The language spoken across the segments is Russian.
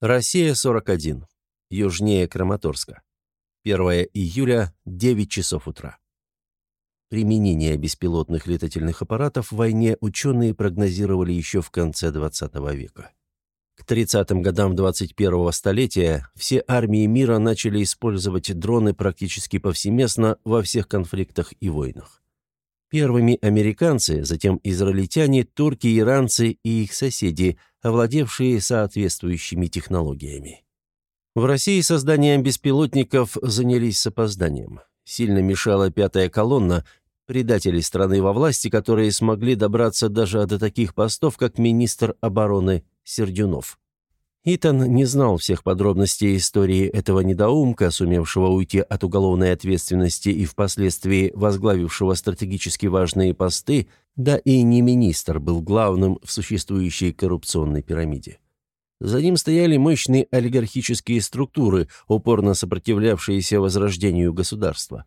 Россия-41. Южнее Краматорска. 1 июля, 9 часов утра. Применение беспилотных летательных аппаратов в войне ученые прогнозировали еще в конце XX века. К 30-м годам 21-го столетия все армии мира начали использовать дроны практически повсеместно во всех конфликтах и войнах. Первыми американцы, затем израильтяне, турки, иранцы и их соседи, овладевшие соответствующими технологиями. В России созданием беспилотников занялись с опозданием. Сильно мешала пятая колонна, предатели страны во власти, которые смогли добраться даже до таких постов, как министр обороны Сердюнов. Итан не знал всех подробностей истории этого недоумка, сумевшего уйти от уголовной ответственности и впоследствии возглавившего стратегически важные посты, да и не министр был главным в существующей коррупционной пирамиде. За ним стояли мощные олигархические структуры, упорно сопротивлявшиеся возрождению государства.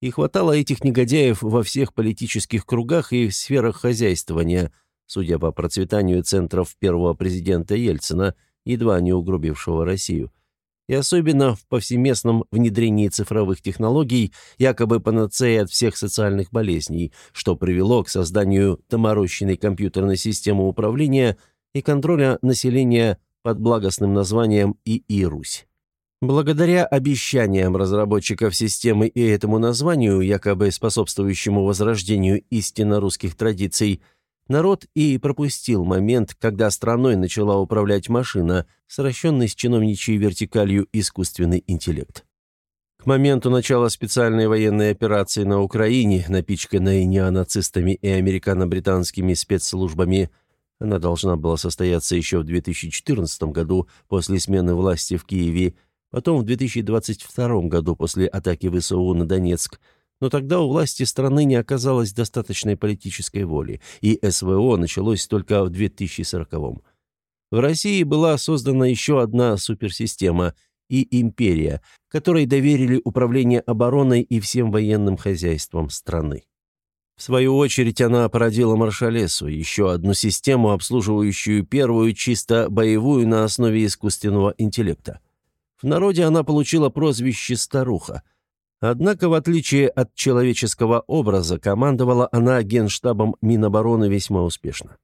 И хватало этих негодяев во всех политических кругах и сферах хозяйствования, судя по процветанию центров первого президента Ельцина – едва не угробившего Россию, и особенно в повсеместном внедрении цифровых технологий, якобы панацеи от всех социальных болезней, что привело к созданию доморощенной компьютерной системы управления и контроля населения под благостным названием ИИ «Русь». Благодаря обещаниям разработчиков системы и этому названию, якобы способствующему возрождению истинно русских традиций – Народ и пропустил момент, когда страной начала управлять машина, сращенный с чиновничьей вертикалью искусственный интеллект. К моменту начала специальной военной операции на Украине, напичканной неонацистами и американо-британскими спецслужбами, она должна была состояться еще в 2014 году после смены власти в Киеве, потом в 2022 году после атаки ВСУ на Донецк – но тогда у власти страны не оказалось достаточной политической воли, и СВО началось только в 2040-м. В России была создана еще одна суперсистема и империя, которой доверили управление обороной и всем военным хозяйством страны. В свою очередь она породила Маршалесу, еще одну систему, обслуживающую первую чисто боевую на основе искусственного интеллекта. В народе она получила прозвище «старуха», Однако, в отличие от человеческого образа, командовала она генштабом Минобороны весьма успешно.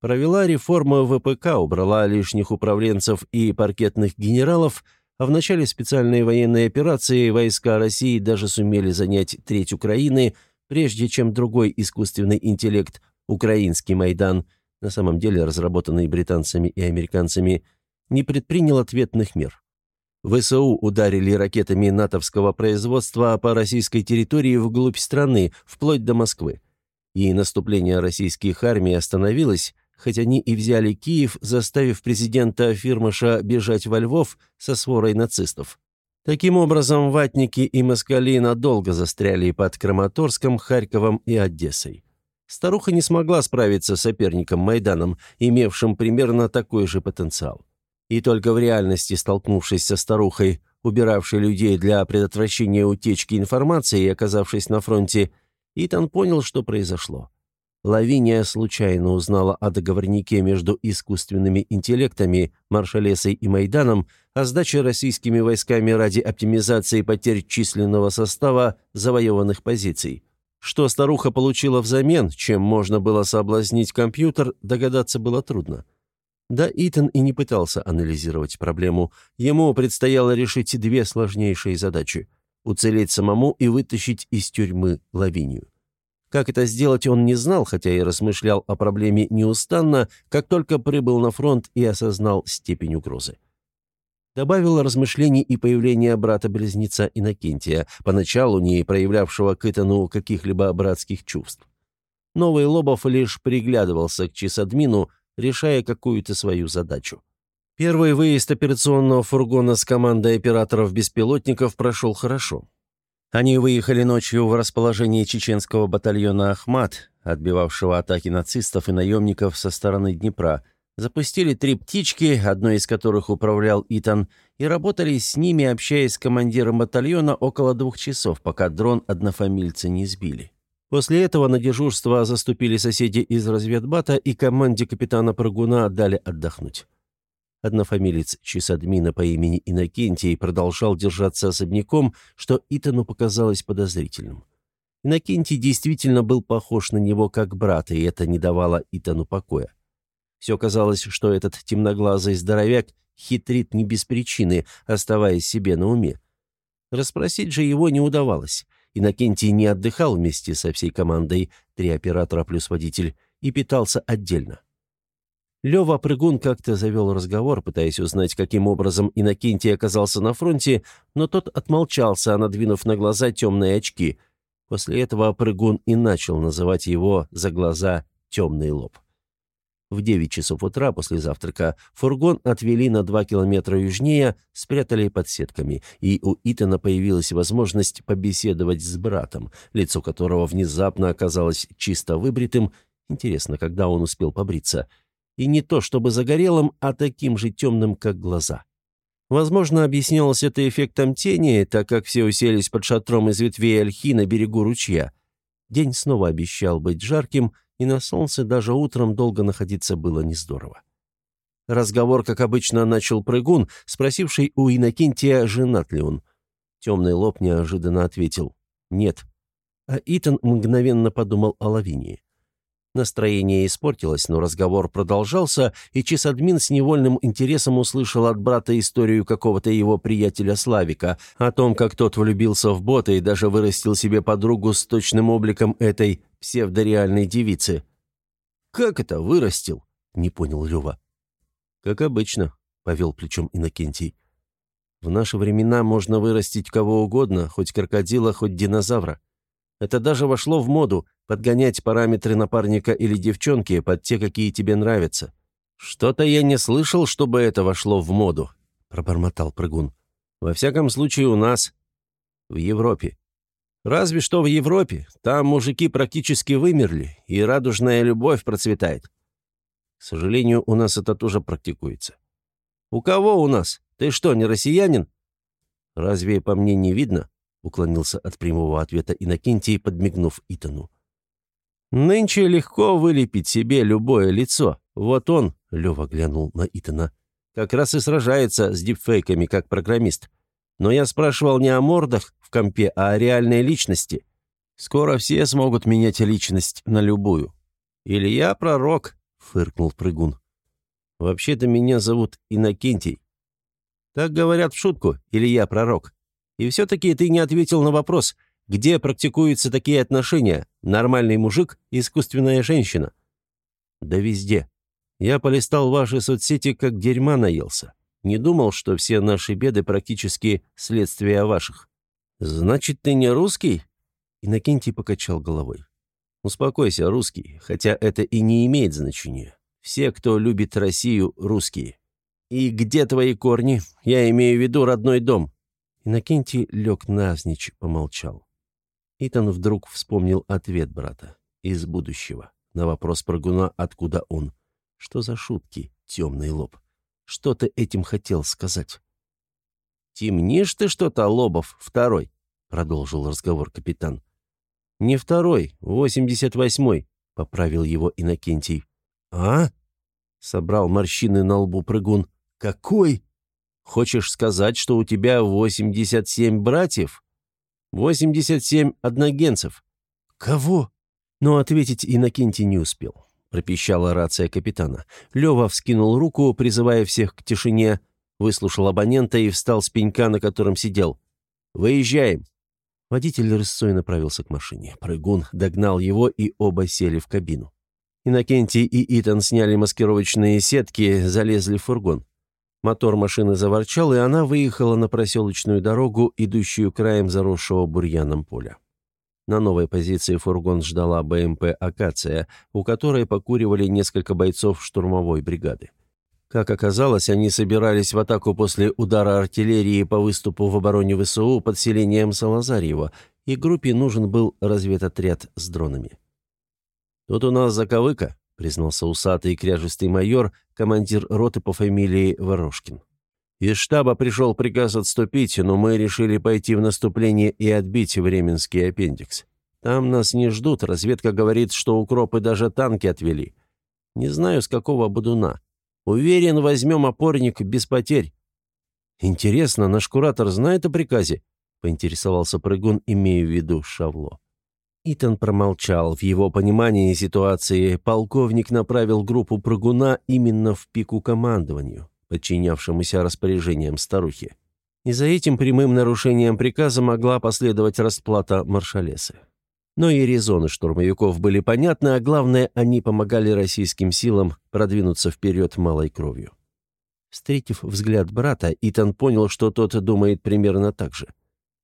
Провела реформы ВПК, убрала лишних управленцев и паркетных генералов, а в начале специальной военной операции войска России даже сумели занять треть Украины, прежде чем другой искусственный интеллект, украинский Майдан, на самом деле разработанный британцами и американцами, не предпринял ответных мер. ВСУ ударили ракетами натовского производства по российской территории вглубь страны, вплоть до Москвы. И наступление российских армий остановилось, хоть они и взяли Киев, заставив президента Фирмаша бежать во Львов со сворой нацистов. Таким образом, ватники и москали надолго застряли под Краматорском, Харьковом и Одессой. Старуха не смогла справиться с соперником Майданом, имевшим примерно такой же потенциал. И только в реальности, столкнувшись со старухой, убиравшей людей для предотвращения утечки информации и оказавшись на фронте, Итан понял, что произошло. Лавиния случайно узнала о договорнике между искусственными интеллектами, Маршалесой и Майданом о сдаче российскими войсками ради оптимизации потерь численного состава завоеванных позиций. Что старуха получила взамен, чем можно было соблазнить компьютер, догадаться было трудно. Да, Итан и не пытался анализировать проблему. Ему предстояло решить две сложнейшие задачи – уцелеть самому и вытащить из тюрьмы Лавинию. Как это сделать, он не знал, хотя и размышлял о проблеме неустанно, как только прибыл на фронт и осознал степень угрозы. Добавил размышлений и появление брата-близнеца Иннокентия, поначалу не проявлявшего к Итану каких-либо братских чувств. Новый Лобов лишь приглядывался к чисадмину, решая какую-то свою задачу. Первый выезд операционного фургона с командой операторов-беспилотников прошел хорошо. Они выехали ночью в расположение чеченского батальона «Ахмат», отбивавшего атаки нацистов и наемников со стороны Днепра, запустили три птички, одной из которых управлял Итан, и работали с ними, общаясь с командиром батальона около двух часов, пока дрон однофамильцы не сбили. После этого на дежурство заступили соседи из разведбата и команде капитана Прыгуна дали отдохнуть. Однофамилец чисадмина по имени Иннокентий продолжал держаться особняком, что Итану показалось подозрительным. Иннокентий действительно был похож на него как брат, и это не давало Итану покоя. Все казалось, что этот темноглазый здоровяк хитрит не без причины, оставаясь себе на уме. Расспросить же его не удавалось. Иннокентий не отдыхал вместе со всей командой, три оператора плюс водитель, и питался отдельно. Лева Прыгун как-то завел разговор, пытаясь узнать, каким образом Иннокентий оказался на фронте, но тот отмолчался, надвинув на глаза темные очки. После этого Прыгун и начал называть его за глаза «темный лоб». В 9 часов утра после завтрака фургон отвели на 2 километра южнее, спрятали под сетками, и у Итана появилась возможность побеседовать с братом, лицо которого внезапно оказалось чисто выбритым. Интересно, когда он успел побриться. И не то чтобы загорелым, а таким же темным, как глаза. Возможно, объяснялось это эффектом тени, так как все уселись под шатром из ветвей ольхи на берегу ручья. День снова обещал быть жарким, и на солнце даже утром долго находиться было не здорово. Разговор, как обычно, начал прыгун, спросивший у Иннокентия, женат ли он. Темный лоб неожиданно ответил «нет». А Итан мгновенно подумал о Лавинии. Настроение испортилось, но разговор продолжался, и чисадмин с невольным интересом услышал от брата историю какого-то его приятеля Славика о том, как тот влюбился в бота и даже вырастил себе подругу с точным обликом этой псевдореальной девицы. «Как это вырастил?» — не понял Лева. «Как обычно», — повел плечом Иннокентий. «В наши времена можно вырастить кого угодно, хоть крокодила, хоть динозавра. Это даже вошло в моду — подгонять параметры напарника или девчонки под те, какие тебе нравятся. Что-то я не слышал, чтобы это вошло в моду», — пробормотал прыгун. «Во всяком случае, у нас. В Европе. Разве что в Европе. Там мужики практически вымерли, и радужная любовь процветает. К сожалению, у нас это тоже практикуется. У кого у нас? Ты что, не россиянин? Разве по мне не видно? Уклонился от прямого ответа Иннокентий, подмигнув Итану. «Нынче легко вылепить себе любое лицо. Вот он», — Лева глянул на Итана, — «как раз и сражается с дипфейками как программист. Но я спрашивал не о мордах в компе, а о реальной личности. Скоро все смогут менять личность на любую. Или я пророк», — фыркнул прыгун. «Вообще-то меня зовут Иннокентий». «Так говорят в шутку, или я пророк?» И все-таки ты не ответил на вопрос, где практикуются такие отношения, нормальный мужик, искусственная женщина. Да везде. Я полистал ваши соцсети, как дерьма наелся. Не думал, что все наши беды практически следствие ваших. Значит, ты не русский? Иннокентий покачал головой. Успокойся, русский, хотя это и не имеет значения. Все, кто любит Россию, русские. И где твои корни? Я имею в виду родной дом. Иннокентий лег навзничь, помолчал. Итан вдруг вспомнил ответ брата из будущего на вопрос прыгуна, откуда он. Что за шутки, темный лоб? Что ты этим хотел сказать? «Темнишь ты что-то, Лобов, второй», — продолжил разговор капитан. «Не второй, восемьдесят восьмой», — поправил его Иннокентий. «А?» — собрал морщины на лбу прыгун. «Какой?» Хочешь сказать, что у тебя 87 братьев? 87 одногенцев. Кого? Но ответить Иннокентий не успел. Пропищала рация капитана. Лева вскинул руку, призывая всех к тишине, выслушал абонента и встал с пенька, на котором сидел. «Выезжаем!» Водитель рысцой направился к машине. Прыгун догнал его, и оба сели в кабину. Иннокентий и Итан сняли маскировочные сетки, залезли в фургон. Мотор машины заворчал, и она выехала на проселочную дорогу, идущую краем заросшего бурьяном поля. На новой позиции фургон ждала БМП «Акация», у которой покуривали несколько бойцов штурмовой бригады. Как оказалось, они собирались в атаку после удара артиллерии по выступу в обороне ВСУ под селением Салазарьево, и группе нужен был разведотряд с дронами. «Тут у нас заковыка», — признался усатый кряжистый майор, командир роты по фамилии Ворошкин. «Из штаба пришел приказ отступить, но мы решили пойти в наступление и отбить Временский аппендикс. Там нас не ждут, разведка говорит, что укропы даже танки отвели. Не знаю, с какого будуна. Уверен, возьмем опорник без потерь». «Интересно, наш куратор знает о приказе?» — поинтересовался прыгун, имея в виду Шавло. Итан промолчал. В его понимании ситуации полковник направил группу прыгуна именно в пику командованию, подчинявшемуся распоряжениям старухи. И за этим прямым нарушением приказа могла последовать расплата маршалесы. Но и резоны штурмовиков были понятны, а главное, они помогали российским силам продвинуться вперед малой кровью. Встретив взгляд брата, Итан понял, что тот думает примерно так же –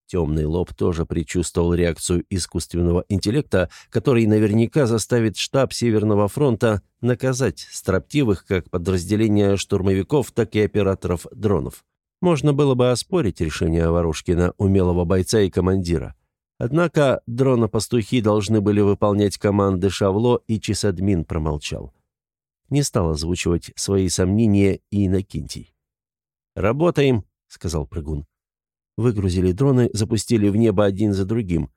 Темный лоб тоже предчувствовал реакцию искусственного интеллекта, который наверняка заставит штаб Северного фронта наказать строптивых как подразделения штурмовиков, так и операторов дронов. Можно было бы оспорить решение Ворошкина, умелого бойца и командира. Однако дрона-пастухи должны были выполнять команды Шавло, и Чесадмин промолчал. Не стал озвучивать свои сомнения и Иннокентий. «Работаем», — сказал прыгун. Выгрузили дроны, запустили в небо один за другим.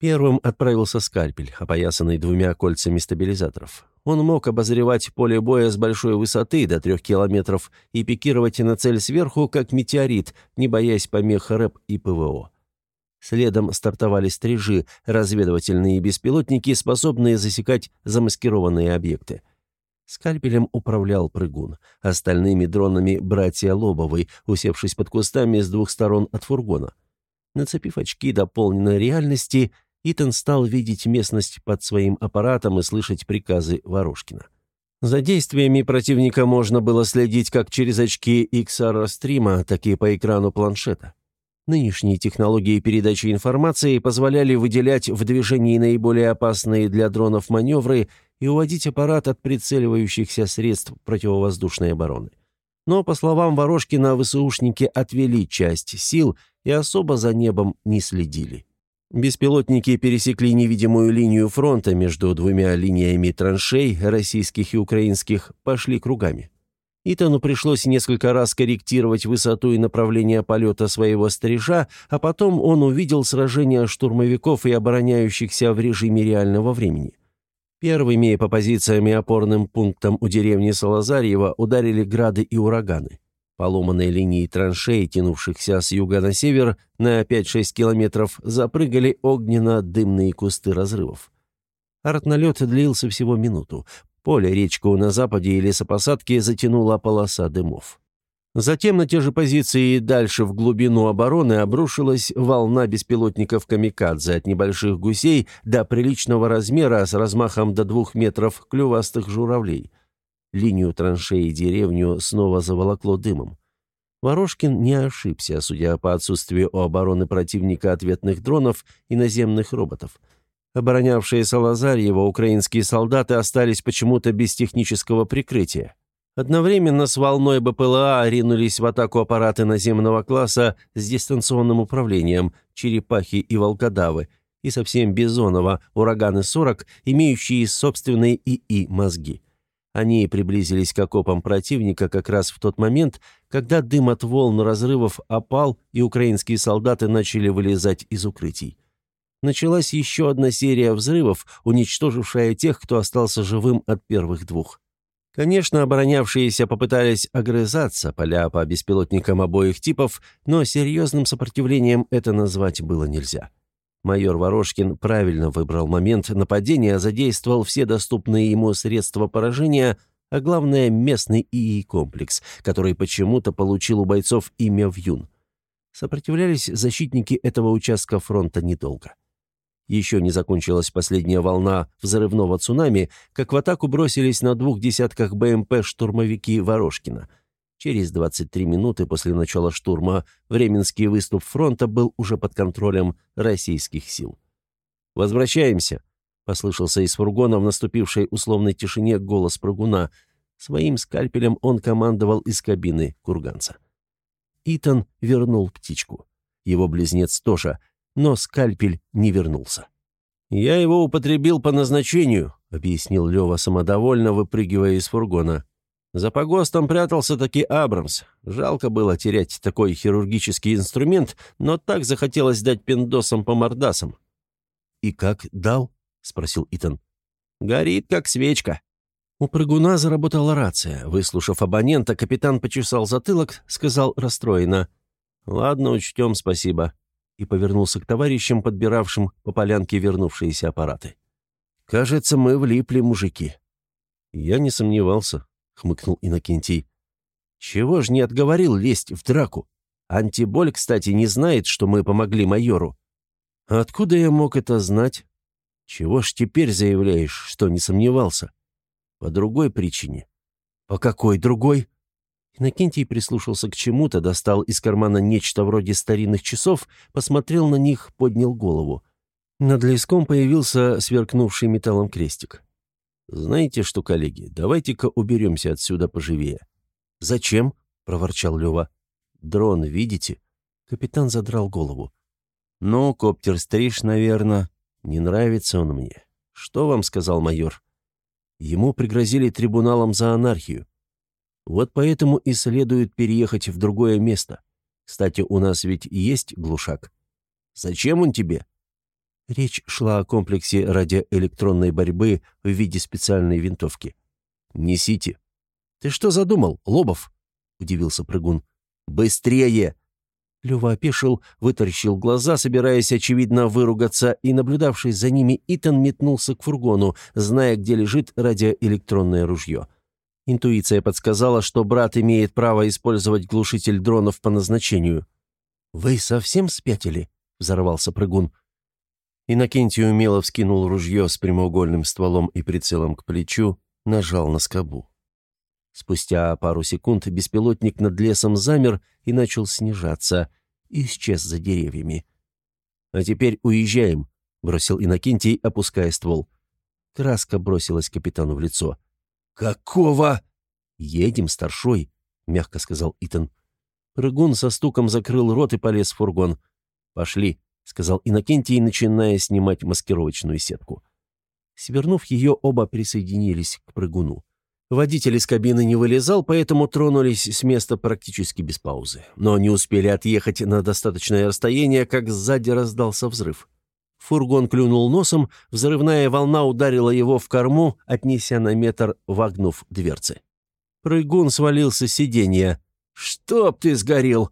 Первым отправился скальпель, опоясанный двумя кольцами стабилизаторов. Он мог обозревать поле боя с большой высоты до трех километров и пикировать на цель сверху, как метеорит, не боясь помех РЭП и ПВО. Следом стартовали стрижи, разведывательные беспилотники, способные засекать замаскированные объекты. Скальпелем управлял прыгун. Остальными дронами братья Лобовой, усевшись под кустами с двух сторон от фургона. Нацепив очки дополненной реальности, Итан стал видеть местность под своим аппаратом и слышать приказы Ворошкина. За действиями противника можно было следить как через очки XR-стрима, так и по экрану планшета. Нынешние технологии передачи информации позволяли выделять в движении наиболее опасные для дронов маневры и уводить аппарат от прицеливающихся средств противовоздушной обороны. Но, по словам Ворошкина, ВСУшники отвели часть сил и особо за небом не следили. Беспилотники пересекли невидимую линию фронта между двумя линиями траншей, российских и украинских, пошли кругами. Итану пришлось несколько раз корректировать высоту и направление полета своего стрижа, а потом он увидел сражение штурмовиков и обороняющихся в режиме реального времени. Первыми по позициям и опорным пунктам у деревни Салазарьева ударили грады и ураганы. Поломанные линии траншей, тянувшихся с юга на север на 5-6 километров, запрыгали огненно-дымные кусты разрывов. Артналет длился всего минуту. Поле, речку на западе и лесопосадки затянула полоса дымов. Затем на те же позиции и дальше в глубину обороны обрушилась волна беспилотников «Камикадзе» от небольших гусей до приличного размера с размахом до двух метров клювастых журавлей. Линию траншеи и деревню снова заволокло дымом. Ворошкин не ошибся, судя по отсутствию у обороны противника ответных дронов и наземных роботов. Оборонявшие Салазарьево украинские солдаты остались почему-то без технического прикрытия. Одновременно с волной БПЛА ринулись в атаку аппараты наземного класса с дистанционным управлением, черепахи и волкодавы, и совсем Бизонова, ураганы-40, имеющие собственные ИИ-мозги. Они приблизились к окопам противника как раз в тот момент, когда дым от волн разрывов опал, и украинские солдаты начали вылезать из укрытий. Началась еще одна серия взрывов, уничтожившая тех, кто остался живым от первых двух. Конечно, оборонявшиеся попытались огрызаться, поля по беспилотникам обоих типов, но серьезным сопротивлением это назвать было нельзя. Майор Ворошкин правильно выбрал момент нападения, задействовал все доступные ему средства поражения, а главное – местный ИИ-комплекс, который почему-то получил у бойцов имя Вьюн. Сопротивлялись защитники этого участка фронта недолго. Еще не закончилась последняя волна взрывного цунами, как в атаку бросились на двух десятках БМП штурмовики Ворошкина. Через 23 минуты после начала штурма Временский выступ фронта был уже под контролем российских сил. «Возвращаемся», — послышался из фургона в наступившей условной тишине голос прыгуна. Своим скальпелем он командовал из кабины курганца. Итан вернул птичку. Его близнец тоже — но скальпель не вернулся. «Я его употребил по назначению», — объяснил Лева самодовольно, выпрыгивая из фургона. «За погостом прятался таки Абрамс. Жалко было терять такой хирургический инструмент, но так захотелось дать пиндосам по мордасам». «И как дал?» — спросил Итан. «Горит, как свечка». У прыгуна заработала рация. Выслушав абонента, капитан почесал затылок, сказал расстроенно. «Ладно, учтем, спасибо». И повернулся к товарищам, подбиравшим по полянке вернувшиеся аппараты. «Кажется, мы влипли, мужики». «Я не сомневался», — хмыкнул Иннокентий. «Чего ж не отговорил лезть в драку? Антиболь, кстати, не знает, что мы помогли майору». «Откуда я мог это знать?» «Чего ж теперь заявляешь, что не сомневался?» По другой причине. По какой другой? Иннокентий прислушался к чему-то, достал из кармана нечто вроде старинных часов, посмотрел на них, поднял голову. Над леском появился сверкнувший металлом крестик. «Знаете что, коллеги, давайте-ка уберемся отсюда поживее». «Зачем?» — проворчал Лева. «Дрон, видите?» Капитан задрал голову. «Ну, коптер стриж, наверное. Не нравится он мне. Что вам сказал майор?» Ему пригрозили трибуналом за анархию. Вот поэтому и следует переехать в другое место. Кстати, у нас ведь есть глушак. Зачем он тебе? Речь шла о комплексе радиоэлектронной борьбы в виде специальной винтовки. «Несите». «Ты что задумал, Лобов?» — удивился прыгун. «Быстрее!» Лёва опешил, вытаращил глаза, собираясь, очевидно, выругаться, и, наблюдавший за ними, Итан метнулся к фургону, зная, где лежит радиоэлектронное ружье. Интуиция подсказала, что брат имеет право использовать глушитель дронов по назначению. «Вы совсем спятили?» — взорвался прыгун. Иннокентий умело вскинул ружье с прямоугольным стволом и прицелом к плечу, нажал на скобу. Спустя пару секунд беспилотник над лесом замер и начал снижаться, и исчез за деревьями. «А теперь уезжаем», — бросил Иннокентий, опуская ствол. Краска бросилась капитану в лицо. «Какого?» «Едем, старшой», — мягко сказал Итан. Прыгун со стуком закрыл рот и полез в фургон. «Пошли», — сказал Иннокентий, начиная снимать маскировочную сетку. Свернув ее, оба присоединились к прыгуну. Водитель из кабины не вылезал, поэтому тронулись с места практически без паузы. Но не успели отъехать на достаточное расстояние, как сзади раздался взрыв. Фургон клюнул носом, взрывная волна ударила его в корму, отнеся на метр, вогнув дверцы. Прыгун свалился с сиденья. «Чтоб ты сгорел!»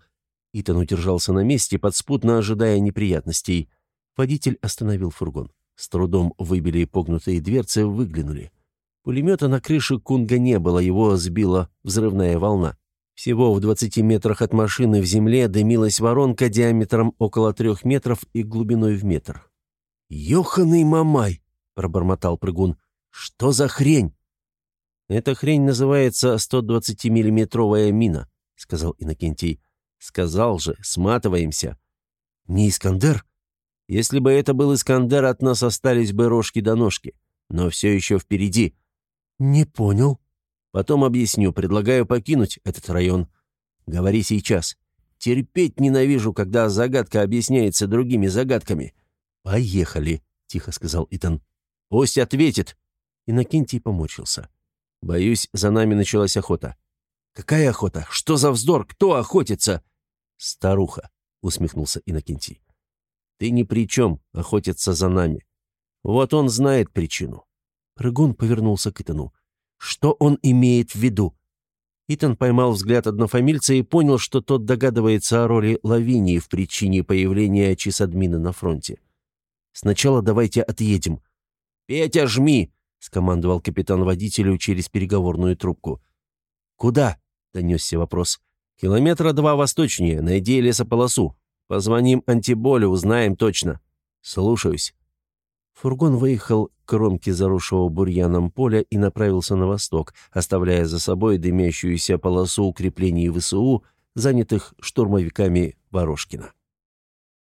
Итан удержался на месте, подспутно ожидая неприятностей. Водитель остановил фургон. С трудом выбили погнутые дверцы, выглянули. Пулемета на крыше Кунга не было, его сбила взрывная волна. Всего в 20 метрах от машины в земле дымилась воронка диаметром около трех метров и глубиной в метр. «Ёханый мамай!» — пробормотал прыгун. «Что за хрень?» «Эта хрень называется 120-миллиметровая мина», — сказал Иннокентий. «Сказал же, сматываемся». «Не Искандер?» «Если бы это был Искандер, от нас остались бы рожки до ножки. Но все еще впереди. «Не понял». «Потом объясню. Предлагаю покинуть этот район. Говори сейчас. Терпеть ненавижу, когда загадка объясняется другими загадками». «Поехали», — тихо сказал Итан. «Пусть ответит». Иннокентий помочился. «Боюсь, за нами началась охота». «Какая охота? Что за вздор? Кто охотится?» «Старуха», — усмехнулся Иннокентий. «Ты ни при чем, охотится за нами. Вот он знает причину. Рыгун повернулся к Итану. «Что он имеет в виду?» Итан поймал взгляд однофамильца и понял, что тот догадывается о роли Лавинии в причине появления чисадмина на фронте. «Сначала давайте отъедем». «Петя, жми!» — скомандовал капитан водителю через переговорную трубку. «Куда?» — донесся вопрос. «Километра два восточнее. Найди лесополосу. Позвоним антиболю, узнаем точно». «Слушаюсь». Фургон выехал к кромке заросшего бурьяном поля и направился на восток, оставляя за собой дымящуюся полосу укреплений ВСУ, занятых штурмовиками Ворошкина.